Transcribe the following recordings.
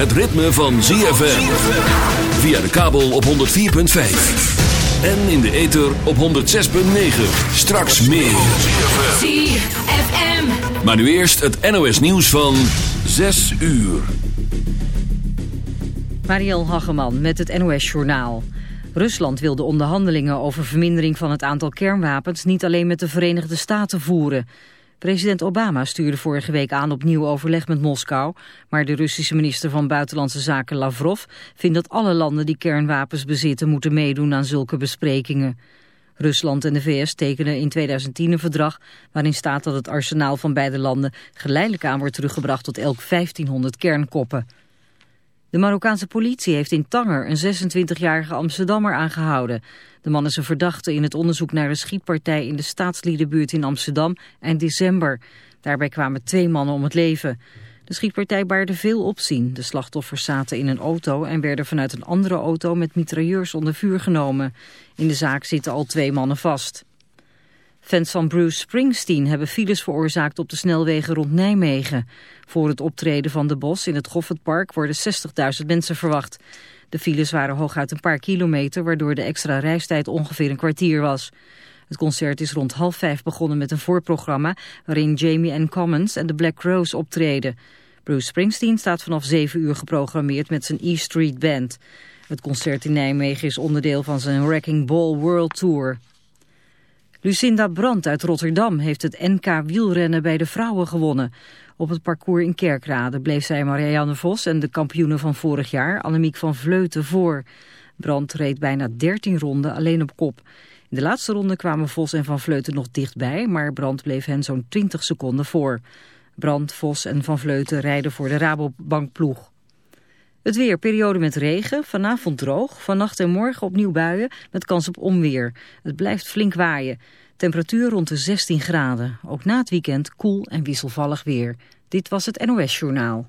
het ritme van ZFM. Via de kabel op 104.5. En in de ether op 106.9. Straks meer. ZFM. Maar nu eerst het NOS nieuws van 6 uur. Mariel Hageman met het NOS Journaal. Rusland wil de onderhandelingen over vermindering van het aantal kernwapens niet alleen met de Verenigde Staten voeren. President Obama stuurde vorige week aan op nieuw overleg met Moskou, maar de Russische minister van Buitenlandse Zaken Lavrov vindt dat alle landen die kernwapens bezitten moeten meedoen aan zulke besprekingen. Rusland en de VS tekenen in 2010 een verdrag waarin staat dat het arsenaal van beide landen geleidelijk aan wordt teruggebracht tot elk 1500 kernkoppen. De Marokkaanse politie heeft in Tanger een 26-jarige Amsterdammer aangehouden. De man is een verdachte in het onderzoek naar een schietpartij in de staatsliedenbuurt in Amsterdam eind december. Daarbij kwamen twee mannen om het leven. De schietpartij baarde veel opzien. De slachtoffers zaten in een auto en werden vanuit een andere auto met mitrailleurs onder vuur genomen. In de zaak zitten al twee mannen vast. Fans van Bruce Springsteen hebben files veroorzaakt op de snelwegen rond Nijmegen. Voor het optreden van de Bos in het Goffertpark worden 60.000 mensen verwacht. De files waren hooguit een paar kilometer, waardoor de extra reistijd ongeveer een kwartier was. Het concert is rond half vijf begonnen met een voorprogramma... waarin Jamie N. Commons en de Black Rose optreden. Bruce Springsteen staat vanaf 7 uur geprogrammeerd met zijn E Street Band. Het concert in Nijmegen is onderdeel van zijn Wrecking Ball World Tour. Lucinda Brandt uit Rotterdam heeft het NK wielrennen bij de vrouwen gewonnen. Op het parcours in Kerkrade bleef zij Marianne Vos en de kampioene van vorig jaar, Annemiek van Vleuten, voor. Brandt reed bijna 13 ronden alleen op kop. In de laatste ronde kwamen Vos en Van Vleuten nog dichtbij, maar Brandt bleef hen zo'n 20 seconden voor. Brandt, Vos en Van Vleuten rijden voor de Rabobankploeg. Het weer, periode met regen, vanavond droog, vannacht en morgen opnieuw buien met kans op onweer. Het blijft flink waaien. Temperatuur rond de 16 graden. Ook na het weekend koel en wisselvallig weer. Dit was het NOS Journaal.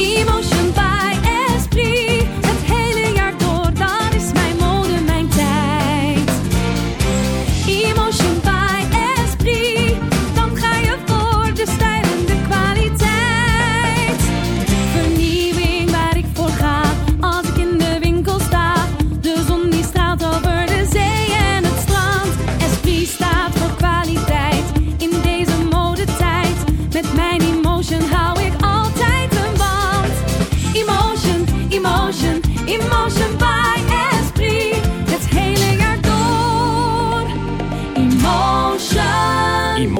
一梦寻罢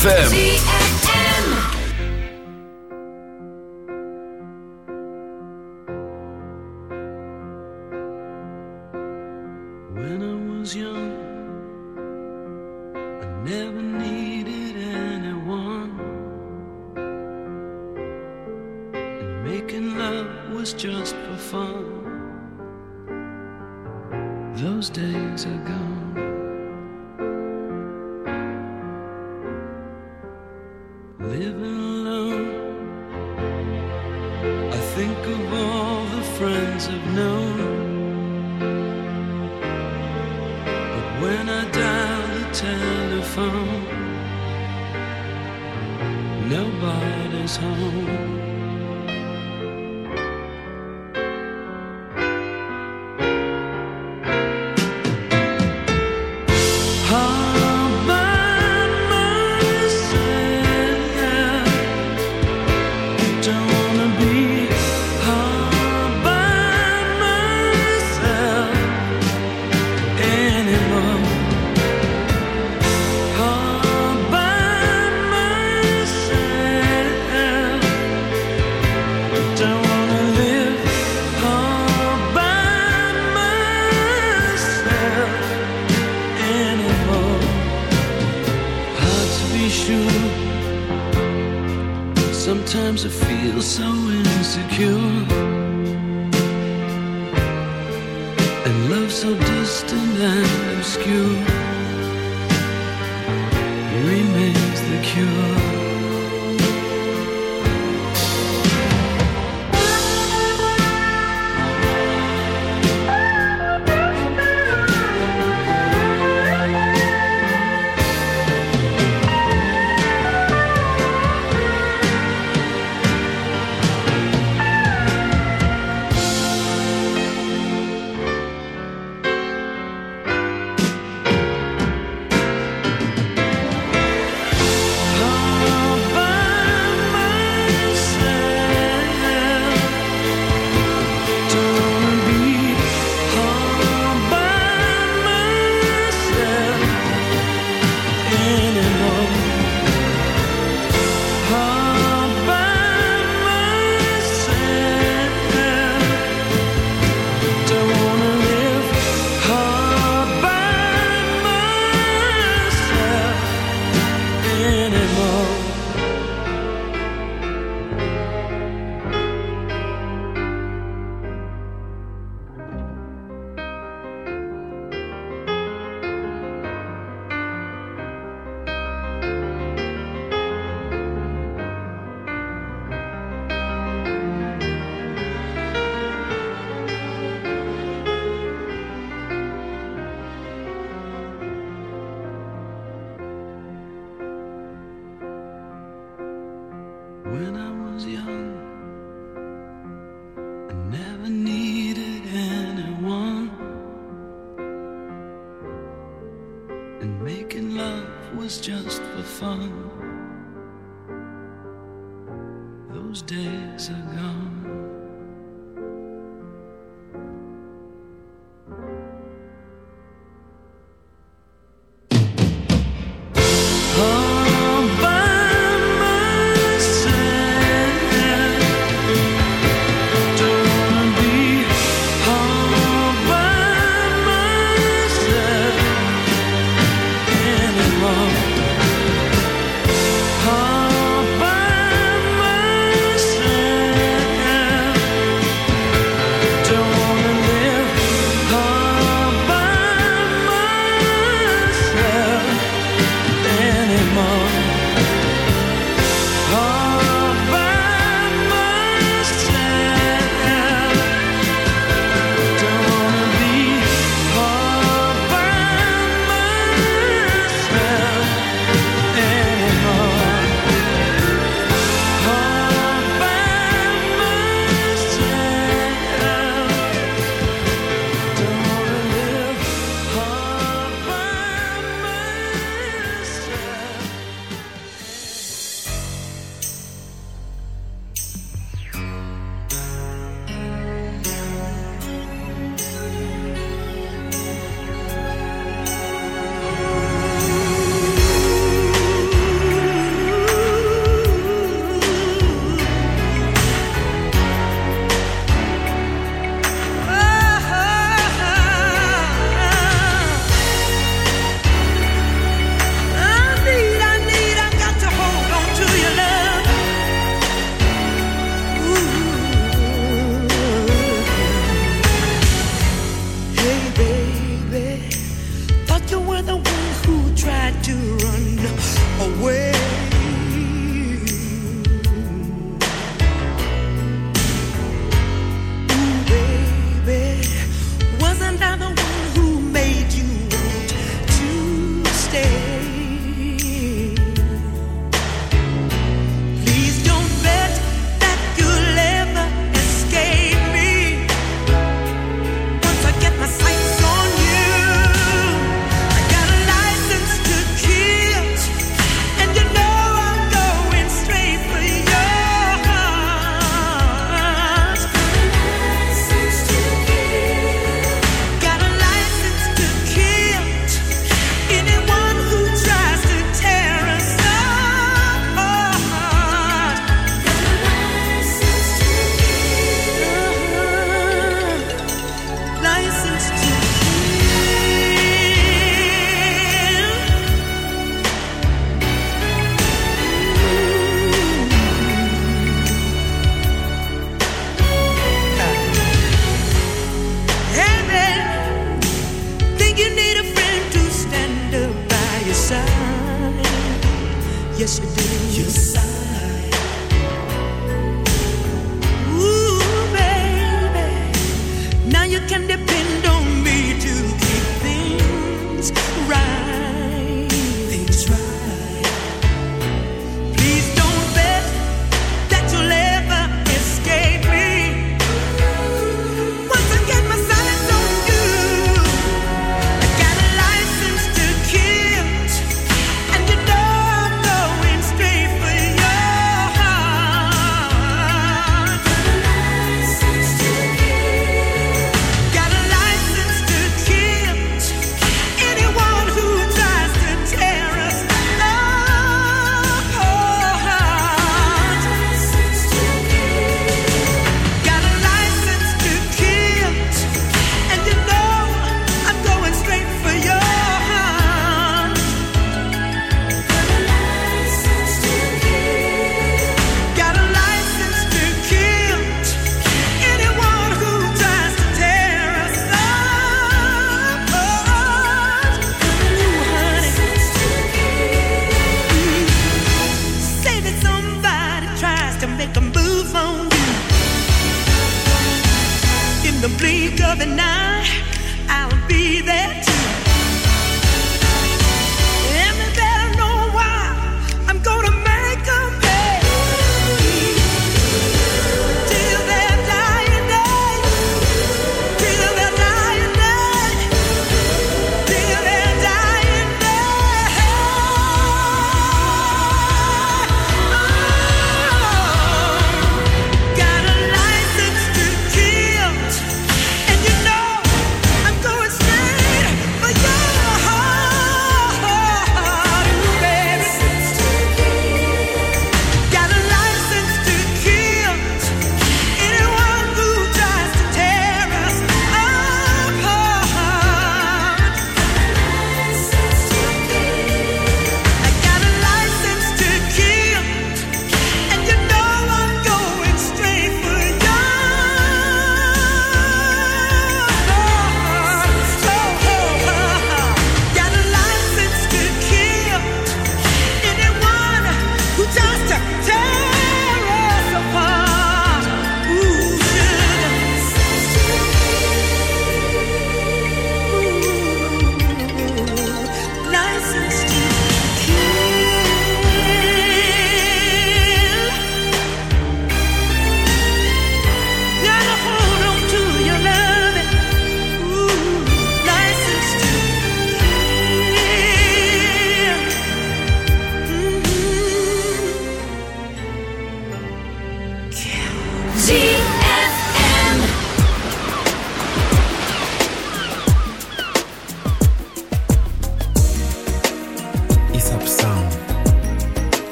ZFM.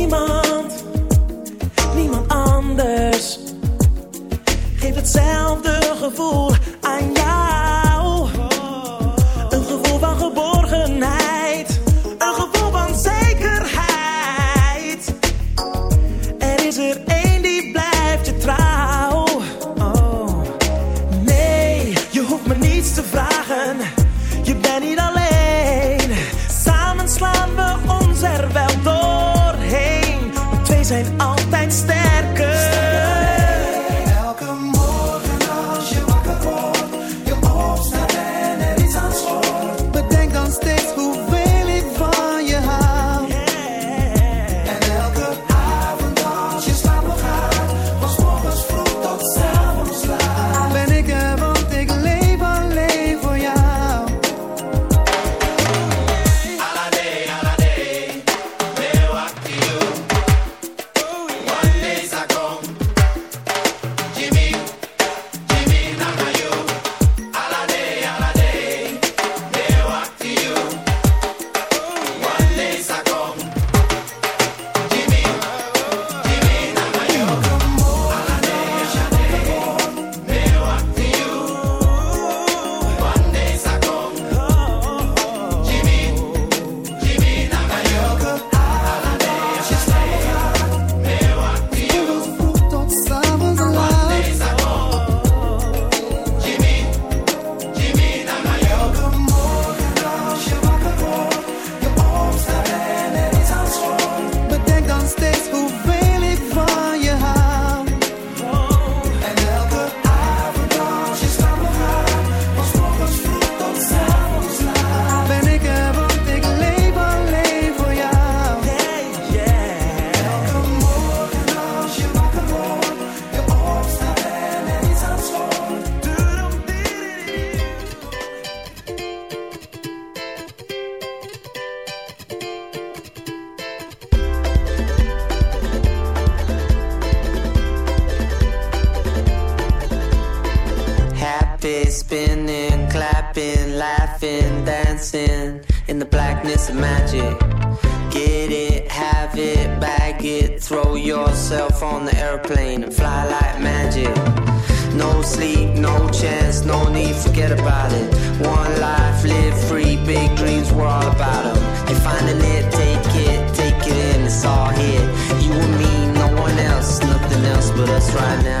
Niemand, niemand anders. Geeft hetzelfde gevoel on the airplane and fly like magic. No sleep, no chance, no need, forget about it. One life, live free, big dreams, we're all about them. You're finding it, take it, take it in, it's all here. You and me, no one else, nothing else but us right now.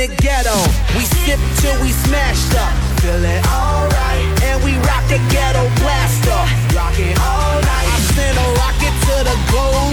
the ghetto. We sip till we smashed up. feel it alright. And we rock the ghetto blaster. Rock it all night. I send a rocket to the gold.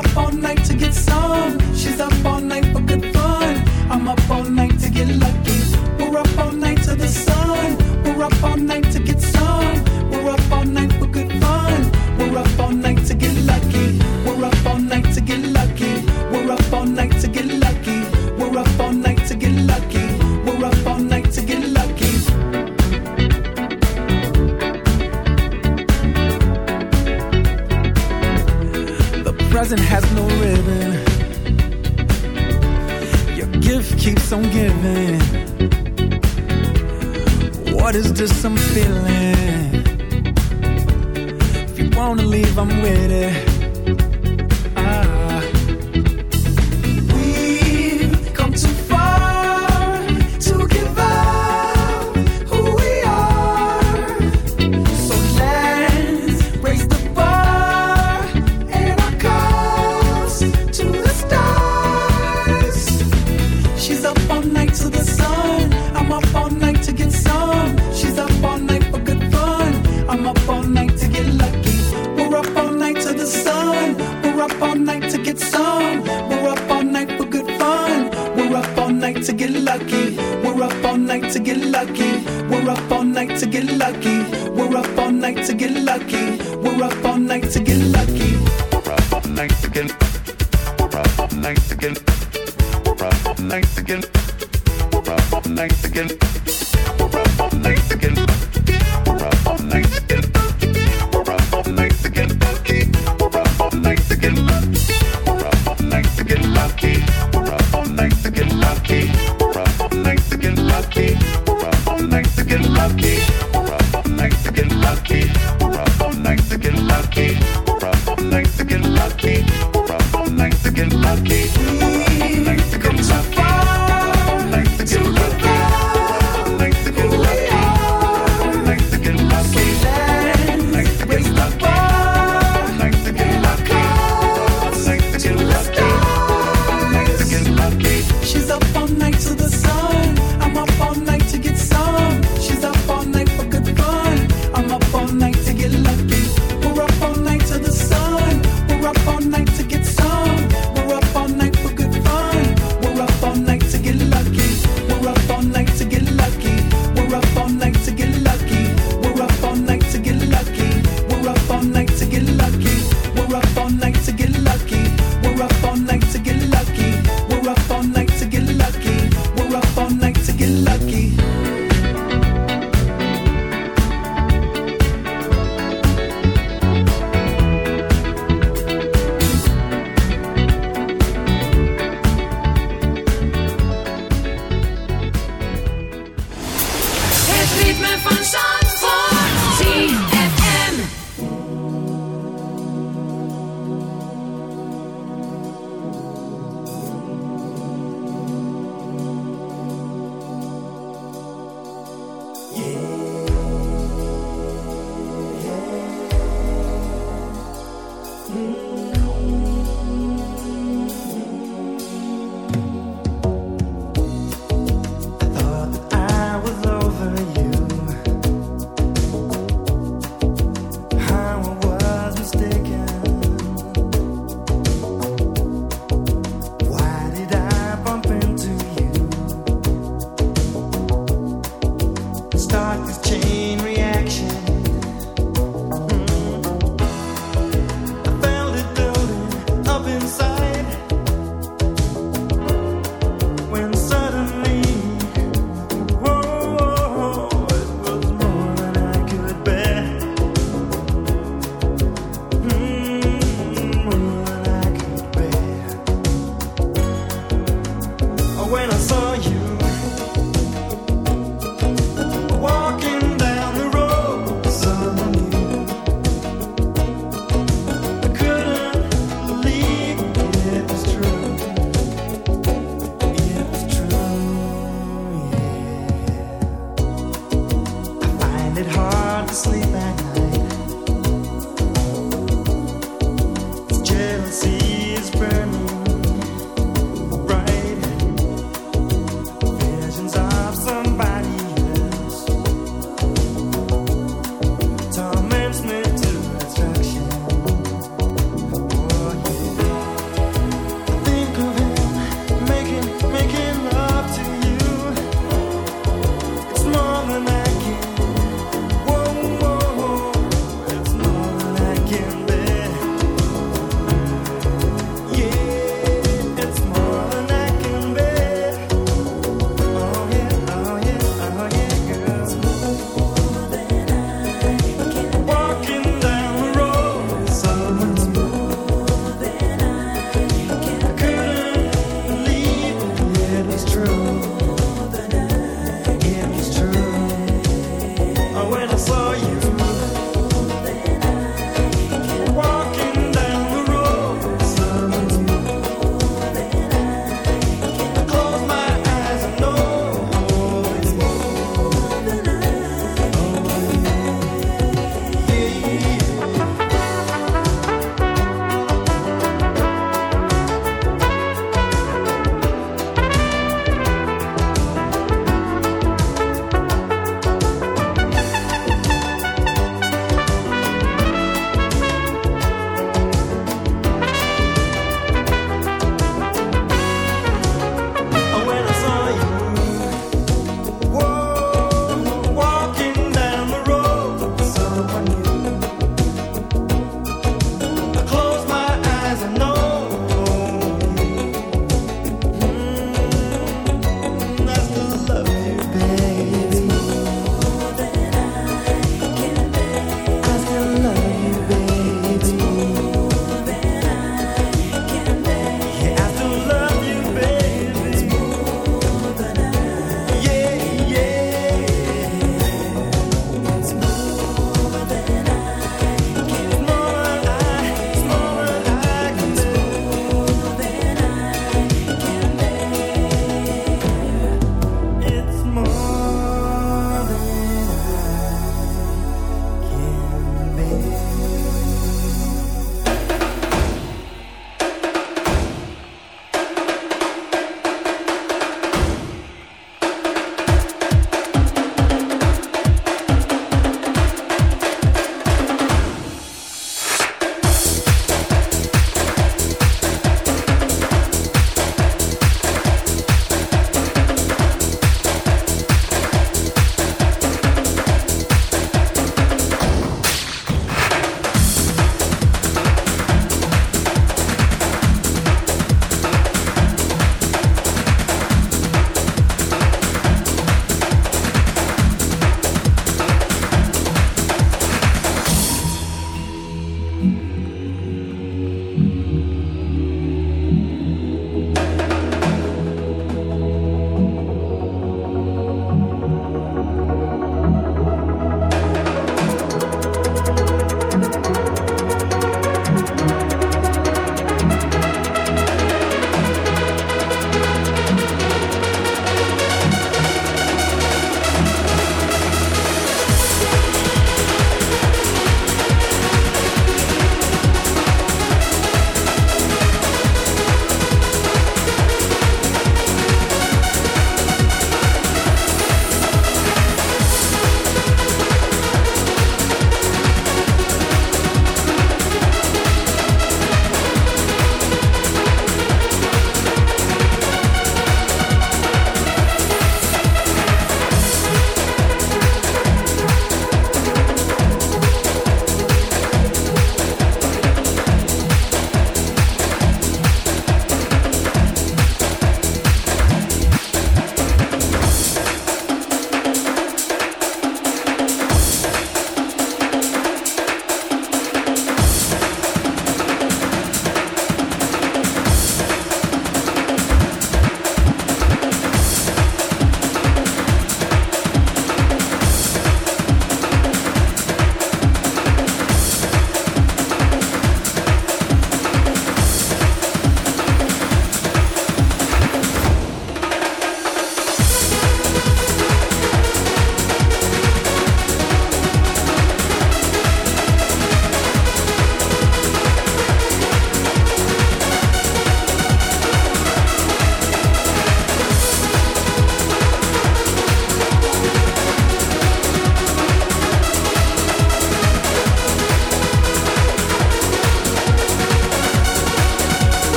Up all night just some Thank you.